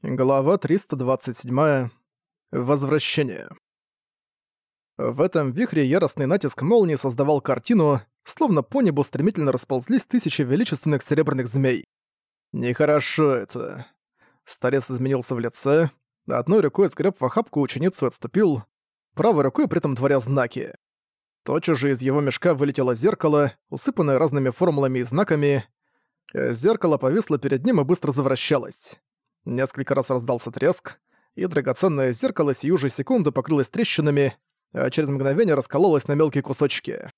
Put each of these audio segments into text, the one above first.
Глава 327. Возвращение. В этом вихре яростный натиск молнии создавал картину, словно по небу стремительно расползлись тысячи величественных серебряных змей. Нехорошо это. Старец изменился в лице, одной рукой сгреб в охапку ученицу отступил, правой рукой при этом творя знаки. Тотчас же из его мешка вылетело зеркало, усыпанное разными формулами и знаками. Зеркало повисло перед ним и быстро завращалось. Несколько раз раздался треск, и драгоценное зеркало сию же секунду покрылось трещинами, а через мгновение раскололось на мелкие кусочки.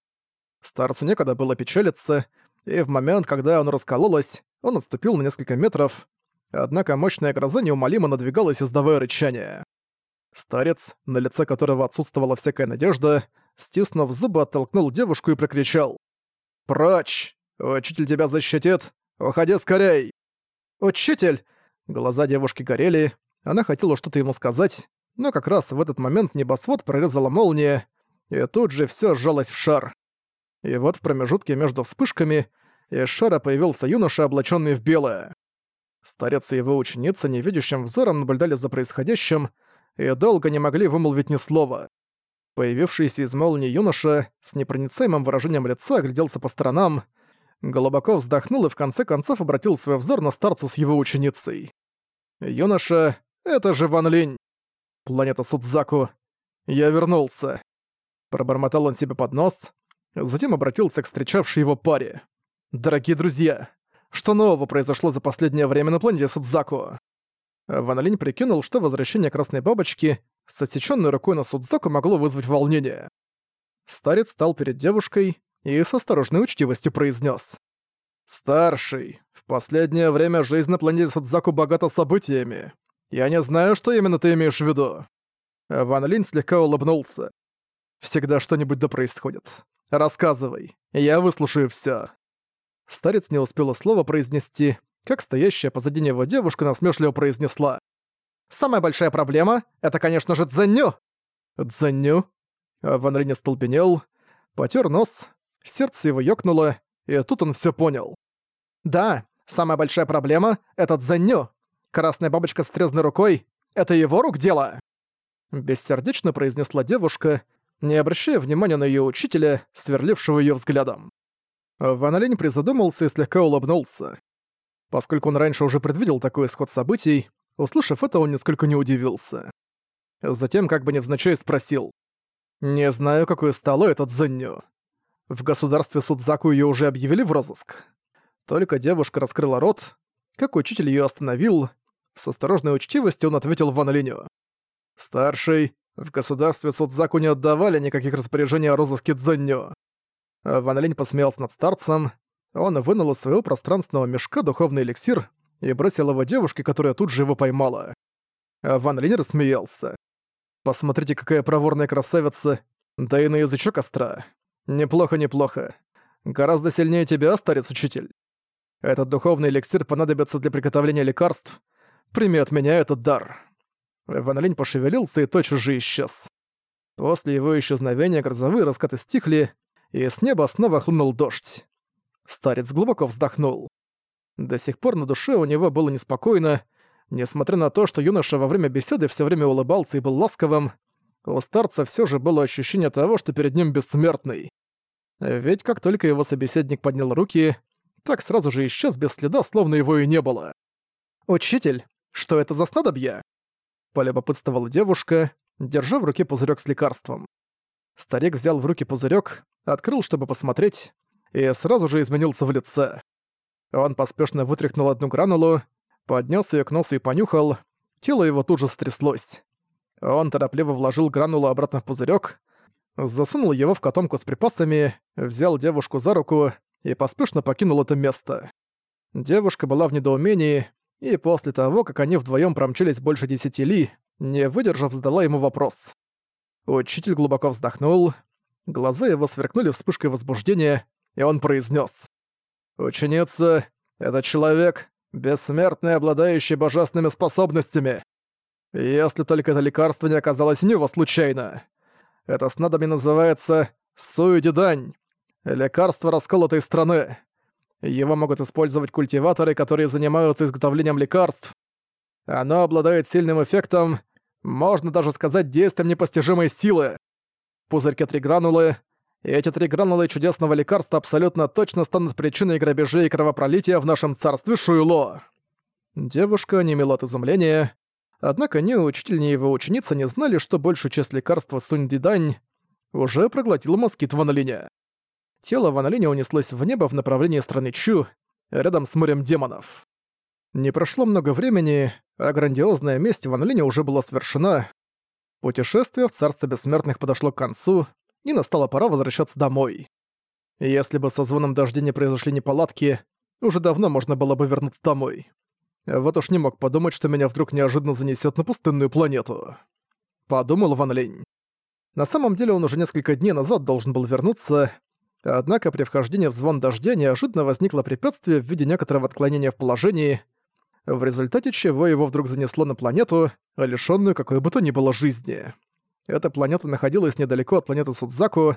Старцу некогда было печалиться, и в момент, когда оно раскололось, он отступил на несколько метров, однако мощная гроза неумолимо надвигалась, издавая рычание. Старец, на лице которого отсутствовала всякая надежда, стиснув зубы, оттолкнул девушку и прокричал. «Прочь! Учитель тебя защитит! Уходи скорей!» «Учитель!» Глаза девушки горели, она хотела что-то ему сказать, но как раз в этот момент небосвод прорезала молния, и тут же всё сжалось в шар. И вот в промежутке между вспышками из шара появился юноша, облачённый в белое. Старец и его ученица невидящим взором наблюдали за происходящим и долго не могли вымолвить ни слова. Появившийся из молнии юноша с непроницаемым выражением лица огляделся по сторонам, глубоко вздохнул и в конце концов обратил свой взор на старца с его ученицей. «Юноша, это же Ван Линь! Планета Судзаку! Я вернулся!» Пробормотал он себе под нос, затем обратился к встречавшей его паре. «Дорогие друзья, что нового произошло за последнее время на планете Судзаку?» Ван Линь прикинул, что возвращение Красной Бабочки с отсечённой рукой на Судзаку могло вызвать волнение. Старец стал перед девушкой и с осторожной учтивостью произнес: «Старший, последнее время жизнь на планете Судзаку богата событиями. Я не знаю, что именно ты имеешь в виду». Ван Линь слегка улыбнулся. «Всегда что-нибудь да происходит. Рассказывай, я выслушаю всё». Старец не успела слова произнести, как стоящая позади него девушка насмешливо произнесла. «Самая большая проблема — это, конечно же, Дзенню!» «Дзенню?» Ван Линь остолбенел, потер нос, сердце его ёкнуло, и тут он всё понял. Да, самая большая проблема — это Дзенню. Красная бабочка с трезной рукой — это его рук дело!» Бессердечно произнесла девушка, не обращая внимания на её учителя, сверлившего её взглядом. Ван Линь призадумался и слегка улыбнулся. Поскольку он раньше уже предвидел такой исход событий, услышав это, он несколько не удивился. Затем, как бы невзначай, спросил. «Не знаю, какой стало этот Зенню. В государстве Судзаку её уже объявили в розыск?» Только девушка раскрыла рот, как учитель её остановил. С осторожной учтивостью он ответил Ван Линю. «Старший, в государстве Судзаку не отдавали никаких распоряжений о розыске Дзэнню». Ван Линь посмеялся над старцем. Он вынул из своего пространственного мешка духовный эликсир и бросил его девушке, которая тут же его поймала. Ван Линь рассмеялся. «Посмотрите, какая проворная красавица, да и на язычок остра. Неплохо, неплохо. Гораздо сильнее тебя, старец-учитель. Этот духовный эликсир понадобится для приготовления лекарств. Прими от меня этот дар». Ван Линь пошевелился и тотчас же исчез. После его исчезновения грозовые раскаты стихли, и с неба снова хлынул дождь. Старец глубоко вздохнул. До сих пор на душе у него было неспокойно, несмотря на то, что юноша во время беседы все время улыбался и был ласковым, у старца все же было ощущение того, что перед ним бессмертный. Ведь как только его собеседник поднял руки, так сразу же исчез без следа, словно его и не было. «Учитель, что это за снадобье?» Полюбопытствовала девушка, держа в руке пузырек с лекарством. Старик взял в руки пузырек, открыл, чтобы посмотреть, и сразу же изменился в лице. Он поспешно вытряхнул одну гранулу, поднес ее к носу и понюхал, тело его тут же стряслось. Он торопливо вложил гранулу обратно в пузырек, засунул его в котомку с припасами, взял девушку за руку и поспешно покинул это место. Девушка была в недоумении, и после того, как они вдвоем промчались больше десяти ли, не выдержав, задала ему вопрос. Учитель глубоко вздохнул, глаза его сверкнули вспышкой возбуждения, и он произнес: «Ученица — это человек, бессмертный, обладающий божественными способностями. Если только это лекарство не оказалось у него случайно. Это снадобье называется Суидидань, лекарство расколотой страны. Его могут использовать культиваторы, которые занимаются изготовлением лекарств. Оно обладает сильным эффектом, можно даже сказать действием непостижимой силы. В пузырьке три гранулы, и эти три гранулы чудесного лекарства абсолютно точно станут причиной грабежей и кровопролития в нашем царстве Шуйло. Девушка не имела от изумления, однако ни учитель, ни его ученица не знали, что большую часть лекарства Сунь-Дидань уже проглотил москит Ван Линя. Тело Ван Линя унеслось в небо в направлении страны Чу, рядом с морем демонов. Не прошло много времени, а грандиозная месть Ван Линя уже была совершена. Путешествие в Царство Бессмертных подошло к концу, и настала пора возвращаться домой. Если бы со звоном дождя не произошли неполадки, уже давно можно было бы вернуться домой. Вот уж не мог подумать, что меня вдруг неожиданно занесет на пустынную планету. Подумал Ван Линь. На самом деле он уже несколько дней назад должен был вернуться, однако при вхождении в звон дождя неожиданно возникло препятствие в виде некоторого отклонения в положении, в результате чего его вдруг занесло на планету, лишённую какой бы то ни было жизни. Эта планета находилась недалеко от планеты Судзаку,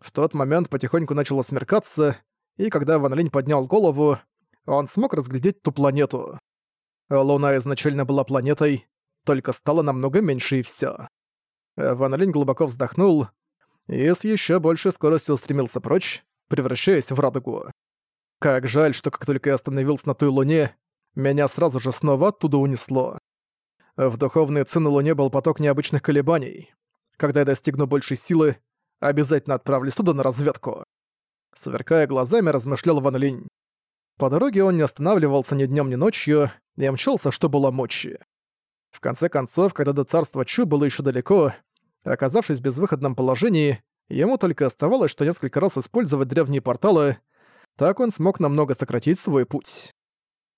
в тот момент потихоньку начало смеркаться, и когда Ван Линь поднял голову, он смог разглядеть ту планету. Луна изначально была планетой, только стала намного меньше и всё. Ван Линь глубоко вздохнул и с ещё большей скоростью устремился прочь, превращаясь в радугу. Как жаль, что как только я остановился на той луне, меня сразу же снова оттуда унесло. В духовной ци на луне был поток необычных колебаний. Когда я достигну большей силы, обязательно отправлюсь туда на разведку. Сверкая глазами, размышлял Ван Линь. По дороге он не останавливался ни днем, ни ночью, и мчался, что было мочи. В конце концов, когда до царства Чу было еще далеко, оказавшись в безвыходном положении, ему только оставалось, что несколько раз использовать древние порталы, так он смог намного сократить свой путь.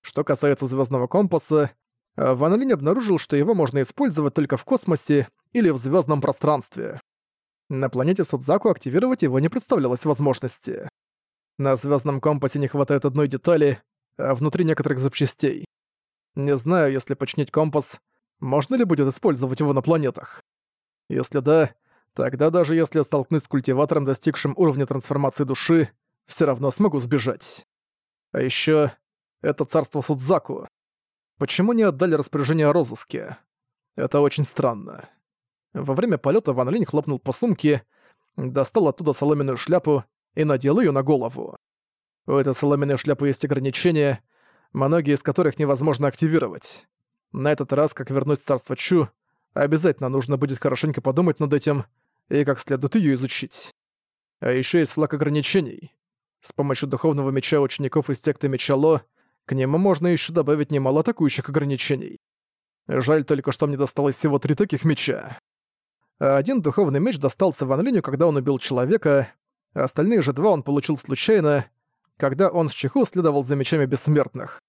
Что касается звездного компаса, Ван Линь обнаружил, что его можно использовать только в космосе или в звездном пространстве. На планете Судзаку активировать его не представлялось возможности. На звездном компасе не хватает одной детали, а внутри некоторых запчастей. Не знаю, если починить компас, можно ли будет использовать его на планетах? Если да, тогда даже если столкнусь с культиватором, достигшим уровня трансформации души, все равно смогу сбежать. А еще это царство Судзаку. Почему не отдали распоряжение о розыске? Это очень странно. Во время полета Ван Линь хлопнул по сумке, достал оттуда соломенную шляпу и надел ее на голову. У этой соломенной шляпы есть ограничения, многие из которых невозможно активировать. На этот раз, как вернуть царство Чу, обязательно нужно будет хорошенько подумать над этим и как следует ее изучить. А еще есть флаг ограничений. С помощью духовного меча учеников из секты Мечало к нему можно еще добавить немало атакующих ограничений. Жаль только, что мне досталось всего три таких меча. Один духовный меч достался Ван Линю, когда он убил человека, а остальные же два он получил случайно, когда он с Чеху следовал за мечами бессмертных.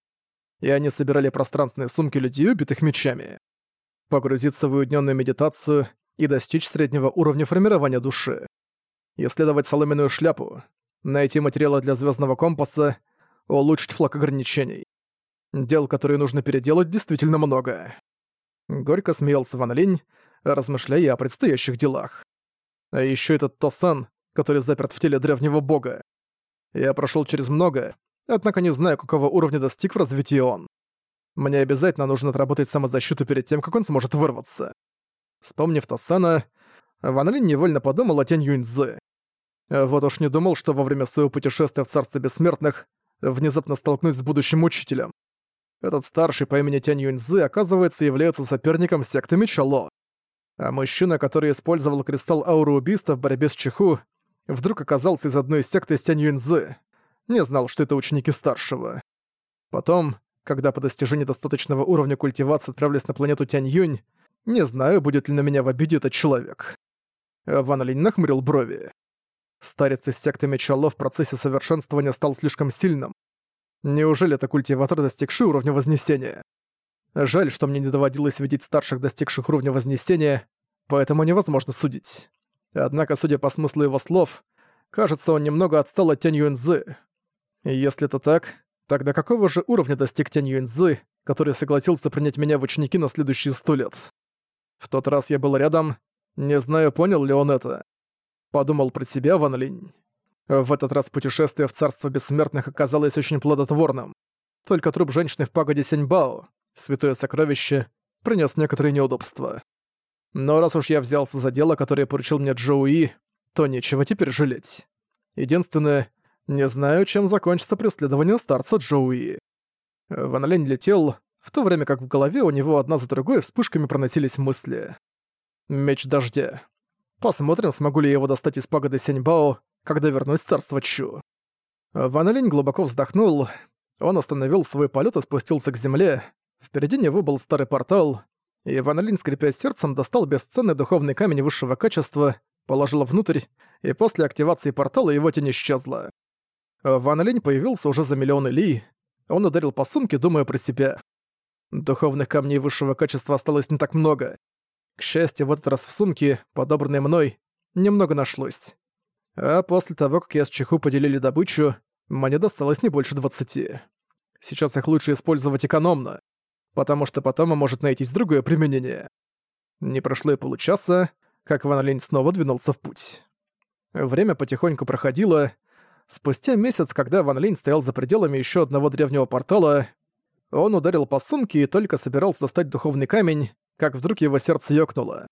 И они собирали пространственные сумки людей, убитых мечами. Погрузиться в уединенную медитацию и достичь среднего уровня формирования души. Исследовать соломенную шляпу, найти материалы для звездного компаса, улучшить флаг ограничений. Дел, которые нужно переделать, действительно много. Горько смеялся Ван Линь, размышляя о предстоящих делах. А еще этот Тосан, который заперт в теле древнего бога. Я прошел через много, однако не знаю, какого уровня достиг в развитии он. Мне обязательно нужно отработать самозащиту перед тем, как он сможет вырваться. Вспомнив Тосана, Ван Линь невольно подумал о Тянь Юньцзы. Вот уж не думал, что во время своего путешествия в Царство Бессмертных внезапно столкнусь с будущим учителем. Этот старший по имени Тянь Юньцзы, оказывается, является соперником секты Мечало. А мужчина, который использовал кристалл ауры убийства в борьбе с Чеху, вдруг оказался из одной секты Сянь Юньзы. Не знал, что это ученики старшего. Потом, когда по достижении достаточного уровня культивации отправились на планету Тянь Юнь, не знаю, будет ли на меня в обиде этот человек. Ван Линь нахмурил брови. Старец из секты Мечало в процессе совершенствования стал слишком сильным. Неужели это культиватор, достигший уровня Вознесения? Жаль, что мне не доводилось видеть старших, достигших уровня Вознесения, поэтому невозможно судить. Однако, судя по смыслу его слов, кажется, он немного отстал от Тянь Юньзы. Если это так, тогда какого же уровня достиг Тянь Юньзы, который согласился принять меня в ученики на следующие сто лет? В тот раз я был рядом, не знаю, понял ли он это. Подумал про себя Ван Линь. В этот раз путешествие в Царство Бессмертных оказалось очень плодотворным. Только труп женщины в пагоде Сяньбао, святое сокровище, принес некоторые неудобства. Но раз уж я взялся за дело, которое поручил мне Джоуи, то нечего теперь жалеть. Единственное, не знаю, чем закончится преследование старца Джоуи. Ван Лень летел, в то время как в голове у него одна за другой вспышками проносились мысли. Меч дождя. Посмотрим, смогу ли я его достать из пагоды Сяньбао, когда вернусь в царство Чу. Ван Линь глубоко вздохнул. Он остановил свой полет и спустился к земле. Впереди него был старый портал, и Ван Линь, скрипя сердцем, достал бесценный духовный камень высшего качества, положил внутрь, и после активации портала его тень исчезла. Ван Линь появился уже за миллионы ли. Он ударил по сумке, думая про себя. Духовных камней высшего качества осталось не так много. К счастью, в этот раз в сумке, подобранной мной, немного нашлось. А после того, как я с Чеху поделили добычу, мне досталось не больше двадцати. Сейчас их лучше использовать экономно, потому что потом может найтись другое применение. Не прошло и получаса, как Ван Линь снова двинулся в путь. Время потихоньку проходило. Спустя месяц, когда Ван Линь стоял за пределами еще одного древнего портала, он ударил по сумке и только собирался достать духовный камень, как вдруг его сердце ёкнуло.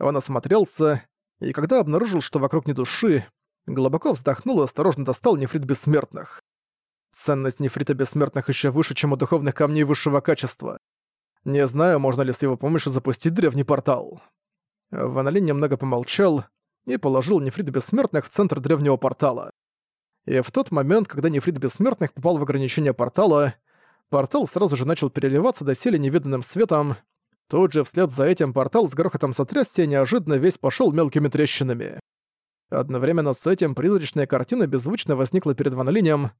Он осмотрелся, и когда обнаружил, что вокруг ни души, глубоко вздохнул и осторожно достал нефрит бессмертных. Ценность нефрита бессмертных еще выше, чем у духовных камней высшего качества. Не знаю, можно ли с его помощью запустить древний портал. Ванолин немного помолчал и положил нефрит бессмертных в центр древнего портала. И в тот момент, когда нефрит бессмертных попал в ограничение портала, портал сразу же начал переливаться доселе невиданным светом, Тут же вслед за этим портал с грохотом сотрясся неожиданно весь пошел мелкими трещинами. Одновременно с этим призрачная картина беззвучно возникла перед Ван Линем.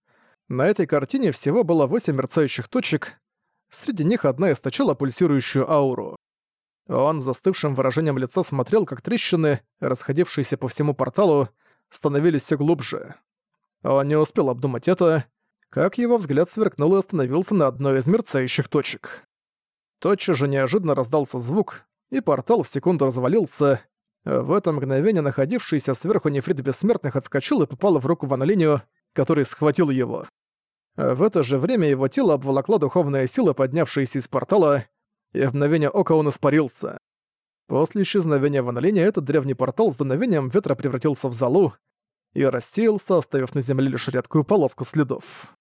На этой картине всего было восемь мерцающих точек, среди них одна источала пульсирующую ауру. Он застывшим выражением лица смотрел, как трещины, расходившиеся по всему порталу, становились все глубже. Он не успел обдумать это, как его взгляд сверкнул и остановился на одной из мерцающих точек. Тотчас же неожиданно раздался звук, и портал в секунду развалился. В это мгновение находившийся сверху нефрит бессмертных отскочил и попал в руку Ван Линию, который схватил его. В это же время его тело обволокла духовная сила, поднявшаяся из портала, и в мгновение ока он испарился. После исчезновения Ван Линия этот древний портал с дуновением ветра превратился в залу и рассеялся, оставив на земле лишь редкую полоску следов.